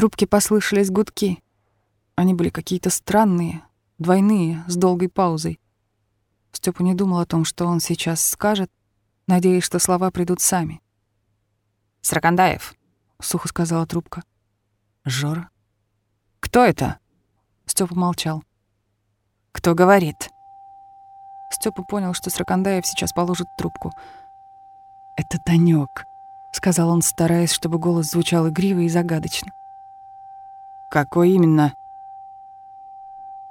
трубке послышались гудки. Они были какие-то странные, двойные, с долгой паузой. Степа не думал о том, что он сейчас скажет, надеясь, что слова придут сами. «Сракандаев», — сухо сказала трубка. «Жора?» «Кто это?» Степа молчал. «Кто говорит?» Степа понял, что Сракандаев сейчас положит трубку. «Это Танёк», — сказал он, стараясь, чтобы голос звучал игриво и загадочно. «Какой именно?»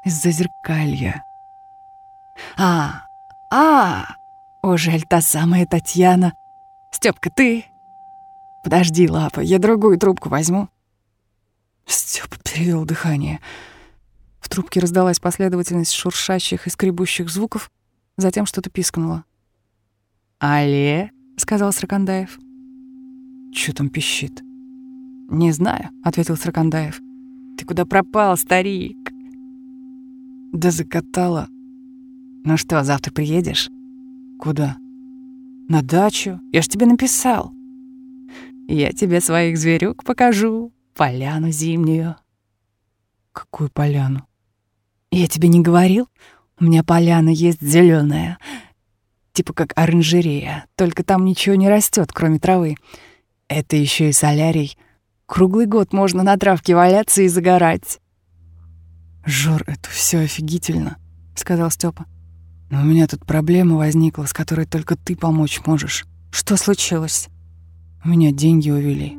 «Из-за зеркалья». «А, а, о, жаль, та самая Татьяна. Стёпка, ты?» «Подожди, Лапа, я другую трубку возьму». Степа перевел дыхание. В трубке раздалась последовательность шуршащих и скребущих звуков, затем что-то пискнуло. «Алле?» — сказал Сракандаев. «Чё там пищит?» «Не знаю», — ответил Сракандаев. «Ты куда пропал, старик?» «Да закатала». «Ну что, завтра приедешь?» «Куда?» «На дачу. Я ж тебе написал». «Я тебе своих зверюк покажу, поляну зимнюю». «Какую поляну?» «Я тебе не говорил? У меня поляна есть зеленая, типа как оранжерея, только там ничего не растет, кроме травы. Это еще и солярий. Круглый год можно на травке валяться и загорать. Жор, это все офигительно, сказал Степа. Но у меня тут проблема возникла, с которой только ты помочь можешь. Что случилось? У меня деньги увели.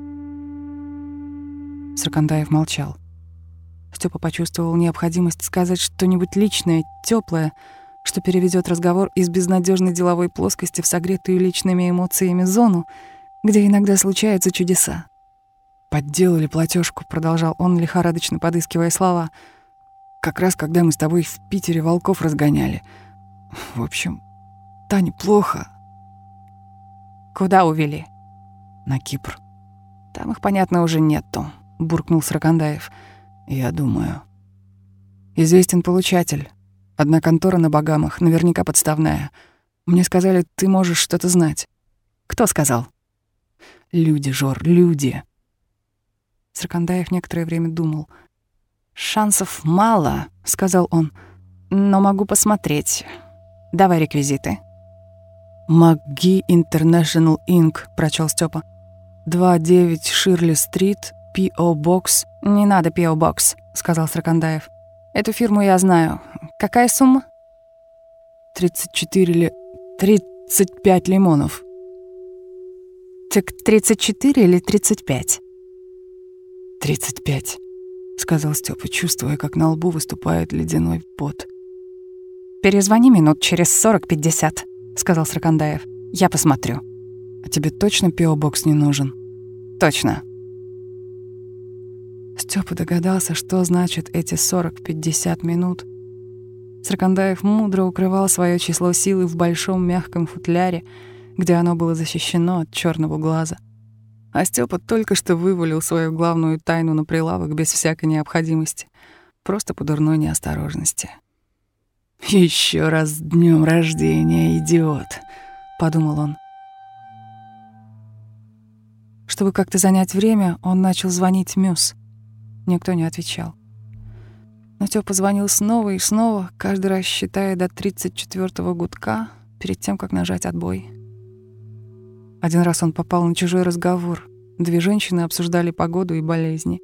Саркандаев молчал. Степа почувствовал необходимость сказать что-нибудь личное, теплое, что переведет разговор из безнадежной деловой плоскости в согретую личными эмоциями зону, где иногда случаются чудеса. «Подделали платежку, продолжал он, лихорадочно подыскивая слова. «Как раз когда мы с тобой в Питере волков разгоняли. В общем, Тане плохо». «Куда увели?» «На Кипр». «Там их, понятно, уже нету», — буркнул Сракандаев. «Я думаю». «Известен получатель. Одна контора на Багамах, наверняка подставная. Мне сказали, ты можешь что-то знать». «Кто сказал?» Люди, Жор, люди. Саркандаев некоторое время думал. «Шансов мало», — сказал он, — «но могу посмотреть. Давай реквизиты». «МакГи International Inc», — прочел Степа. 29 Ширли-стрит, P.O. Box. «Не надо P.O. Box», — сказал Саркандаев. «Эту фирму я знаю. Какая сумма?» «34 ли... 35 лимонов», «Так 34 или 35?» «35», — сказал Степа, чувствуя, как на лбу выступает ледяной пот. «Перезвони минут через 40-50», — сказал Сракандаев. «Я посмотрю». «А тебе точно пио-бокс не нужен?» «Точно». Степа догадался, что значит эти 40-50 минут. Сракандаев мудро укрывал свое число силы в большом мягком футляре, где оно было защищено от черного глаза. А Степа только что вывалил свою главную тайну на прилавок без всякой необходимости, просто по дурной неосторожности. Еще раз с днем рождения, идиот, подумал он. Чтобы как-то занять время, он начал звонить Мюс. Никто не отвечал. Но Тёпа звонил снова и снова, каждый раз считая до 34-го гудка перед тем, как нажать отбой. Один раз он попал на чужой разговор. Две женщины обсуждали погоду и болезни.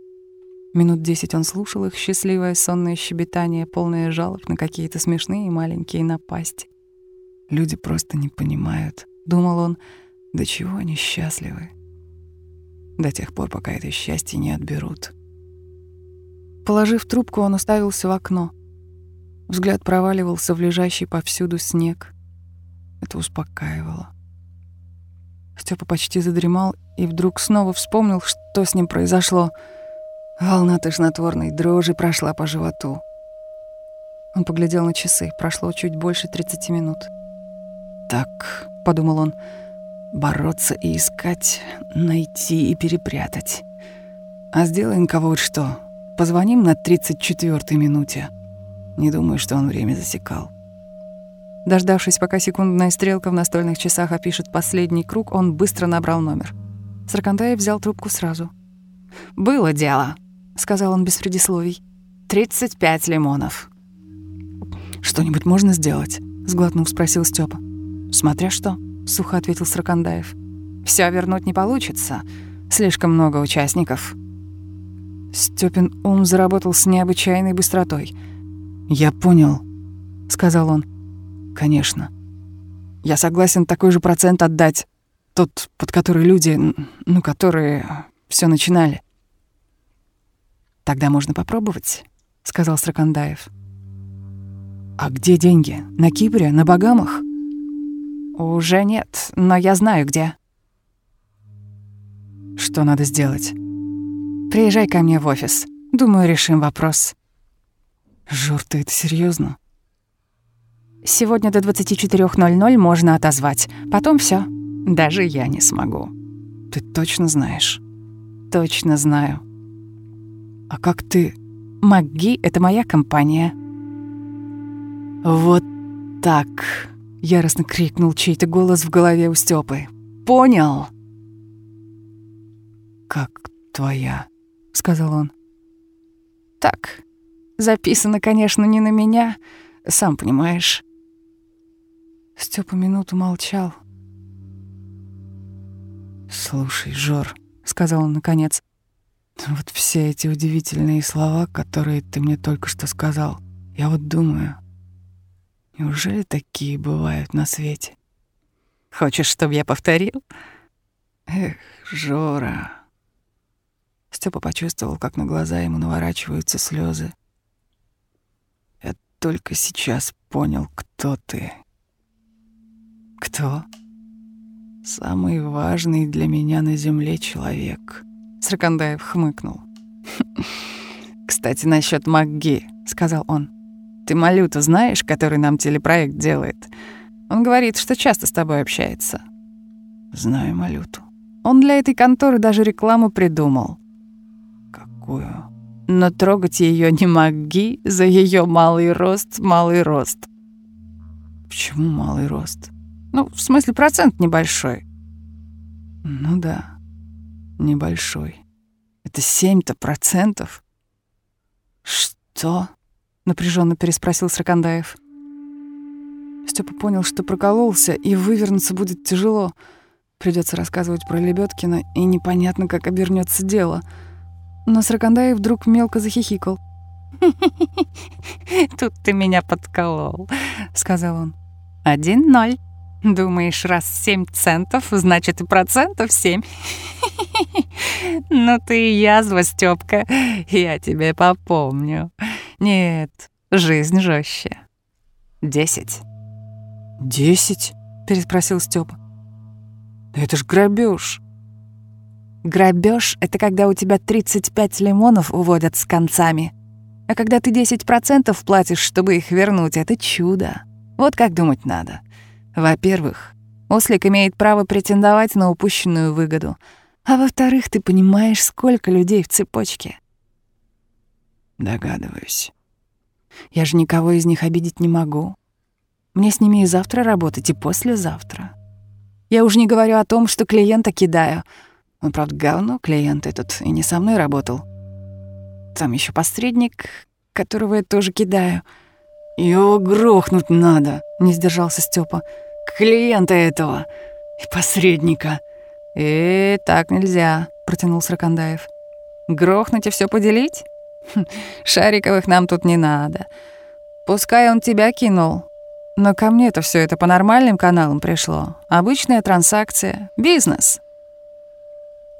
Минут десять он слушал их счастливое сонное щебетание, полное жалоб на какие-то смешные маленькие напасти. «Люди просто не понимают», — думал он, — «до чего они счастливы?» До тех пор, пока это счастье не отберут. Положив трубку, он уставился в окно. Взгляд проваливался в лежащий повсюду снег. Это успокаивало. Степа почти задремал и вдруг снова вспомнил, что с ним произошло. Волна тошнотворной дрожи прошла по животу. Он поглядел на часы. Прошло чуть больше 30 минут. «Так», — подумал он, — «бороться и искать, найти и перепрятать. А сделаем-ка вот что. Позвоним на 34-й минуте». Не думаю, что он время засекал. Дождавшись, пока секундная стрелка в настольных часах опишет последний круг, он быстро набрал номер. Саркантаев взял трубку сразу. «Было дело», — сказал он без предисловий. «Тридцать пять лимонов». «Что-нибудь можно сделать?» — сглотнув, спросил Степа. «Смотря что», — сухо ответил Сракандаев. Все вернуть не получится. Слишком много участников». Степин ум заработал с необычайной быстротой. «Я понял», — сказал он. «Конечно. Я согласен такой же процент отдать. Тот, под который люди, ну, которые все начинали». «Тогда можно попробовать», — сказал Сракандаев. «А где деньги? На Кипре? На Багамах?» «Уже нет, но я знаю, где». «Что надо сделать?» «Приезжай ко мне в офис. Думаю, решим вопрос». «Жор, ты это серьезно? Сегодня до 24.00 можно отозвать. Потом все. Даже я не смогу. Ты точно знаешь? Точно знаю. А как ты... МакГи — это моя компания. Вот так. Яростно крикнул чей-то голос в голове у Стёпы. Понял? Как твоя? Сказал он. Так. Записано, конечно, не на меня, сам понимаешь. Степа минуту молчал. «Слушай, Жор», — сказал он наконец, — «вот все эти удивительные слова, которые ты мне только что сказал, я вот думаю, неужели такие бывают на свете?» «Хочешь, чтобы я повторил?» «Эх, Жора...» Степа почувствовал, как на глаза ему наворачиваются слезы. «Я только сейчас понял, кто ты». Кто? Самый важный для меня на земле человек. Сракандаев хмыкнул. Кстати, насчет МакГи, сказал он. Ты Малюту знаешь, который нам телепроект делает? Он говорит, что часто с тобой общается. Знаю Малюту. Он для этой конторы даже рекламу придумал. Какую? Но трогать ее не МакГи за ее малый рост, малый рост. Почему малый рост? Ну, в смысле, процент небольшой. Ну да, небольшой. Это семь-то процентов. Что? Напряженно переспросил Сракандаев. Степа понял, что прокололся, и вывернуться будет тяжело. Придется рассказывать про Лебедкина, и непонятно, как обернется дело. Но Сракандаев вдруг мелко захихикал. «Тут ты меня подколол», — сказал он. «Один ноль». Думаешь, раз семь центов, значит и процентов семь? Ну ты язва, Стёпка, я тебе попомню. Нет, жизнь жестче. Десять. Десять? Переспросил Степа. Это ж грабеж. Грабеж — это когда у тебя 35 лимонов уводят с концами. А когда ты 10% платишь, чтобы их вернуть, это чудо. Вот как думать надо. Во-первых, ослик имеет право претендовать на упущенную выгоду. А во-вторых, ты понимаешь, сколько людей в цепочке. Догадываюсь. Я же никого из них обидеть не могу. Мне с ними и завтра работать, и послезавтра. Я уже не говорю о том, что клиента кидаю. Он, правда, говно, клиент этот, и не со мной работал. Там еще посредник, которого я тоже кидаю. Его грохнуть надо, не сдержался Степа клиента этого и посредника. «Э, так нельзя», — протянул Сракандаев. «Грохнуть и все поделить? Хм, шариковых нам тут не надо. Пускай он тебя кинул. Но ко мне-то все это по нормальным каналам пришло. Обычная транзакция, бизнес.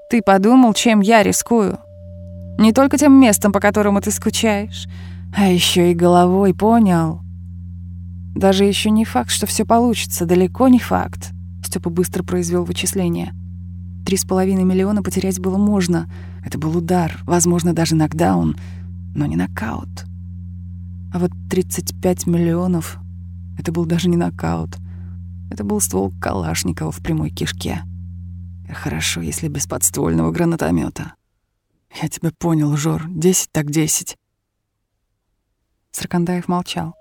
Ты подумал, чем я рискую? Не только тем местом, по которому ты скучаешь, а еще и головой, понял?» Даже еще не факт, что все получится, далеко не факт. Степа быстро произвел вычисление. Три с половиной миллиона потерять было можно. Это был удар, возможно, даже нокдаун, но не нокаут. А вот 35 миллионов — это был даже не нокаут. Это был ствол Калашникова в прямой кишке. Хорошо, если без подствольного гранатомета. Я тебя понял, Жор. Десять так десять. Саркандаев молчал.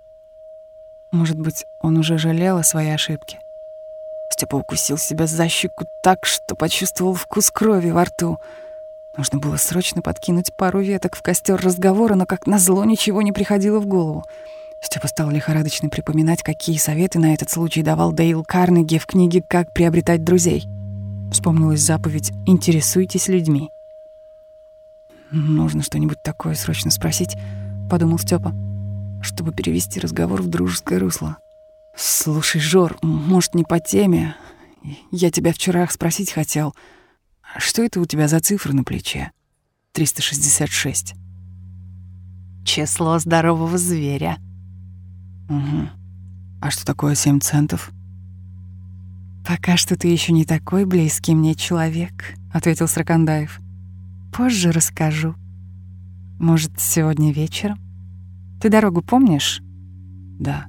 Может быть, он уже жалел о своей ошибке. Степа укусил себя за щеку так, что почувствовал вкус крови во рту. Нужно было срочно подкинуть пару веток в костер разговора, но как назло ничего не приходило в голову. Степа стал лихорадочно припоминать, какие советы на этот случай давал Дейл Карнеги в книге «Как приобретать друзей». Вспомнилась заповедь «Интересуйтесь людьми». «Нужно что-нибудь такое срочно спросить», — подумал Степа, чтобы перевести разговор в дружеское русло. «Слушай, Жор, может, не по теме. Я тебя вчера спросить хотел. Что это у тебя за цифры на плече? 366. Число здорового зверя. Угу. А что такое 7 центов? Пока что ты еще не такой близкий мне человек, ответил Сракандаев. Позже расскажу. Может, сегодня вечером? Ты дорогу помнишь? Да.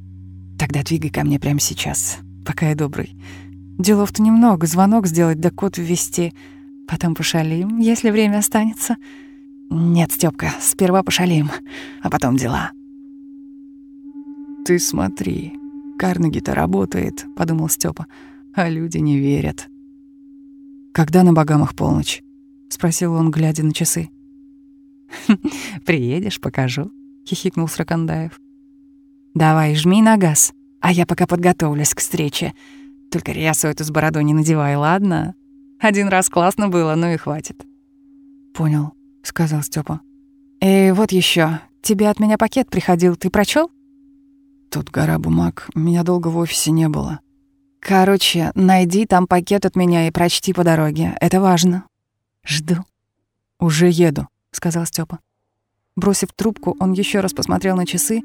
Тогда двигай ко мне прямо сейчас, пока я добрый. Делов-то немного, звонок сделать да код ввести. Потом пошалим, если время останется. Нет, Стёпка, сперва пошалим, а потом дела. Ты смотри, Карнеги-то работает, подумал Степа, а люди не верят. Когда на Багамах полночь? спросил он, глядя на часы. Приедешь, покажу, хихикнул Сракандаев. Давай, жми на газ, а я пока подготовлюсь к встрече. Только рясу эту с бородой не надевай, ладно? Один раз классно было, ну и хватит. Понял, сказал Степа. И вот еще, тебе от меня пакет приходил, ты прочел? Тут гора бумаг, меня долго в офисе не было. Короче, найди там пакет от меня и прочти по дороге. Это важно. Жду. Уже еду, сказал Степа. Бросив трубку, он еще раз посмотрел на часы,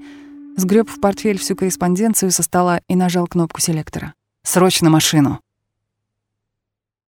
сгреб в портфель всю корреспонденцию со стола и нажал кнопку селектора. «Срочно машину!»